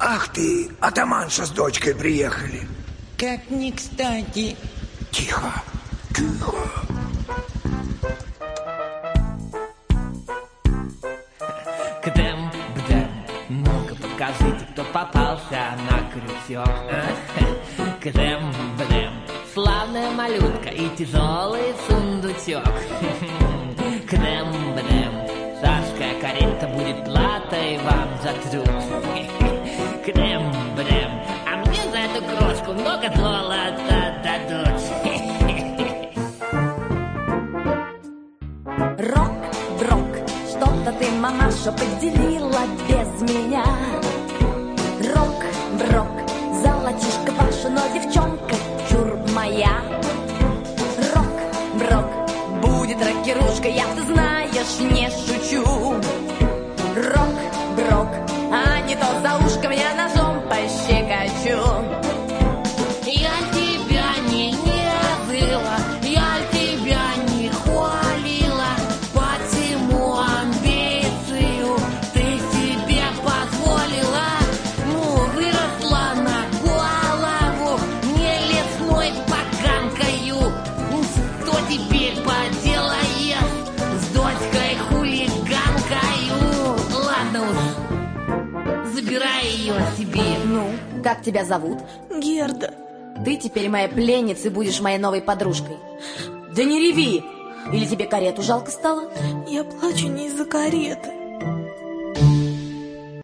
Ах ты, атаманша с дочкой приехали. Как не кстати. Тихо, тихо. Кдем, бдем, ну-ка покажите, кто попался на крючок. а? Кдем, бдем, славная малютка и тяжелый сундучок. Труд. Кдем, бдем, а мне за эту крошку много золота дадут. Рок, брок, что-то ты, мамаша, поделила без меня. Рок, брок, золотишко ваша, но девчонка чур моя. Рок, брок, будет рокерушка, я, ты знаешь, не шучу. Рок, брок, а не то за ушком я ножом пощекочу. Забирай ее себе. Ну, как тебя зовут? Герда, Ты теперь моя пленница и будешь моей новой подружкой. Да не реви! Или тебе карету жалко стало? я плачу не из-за кареты.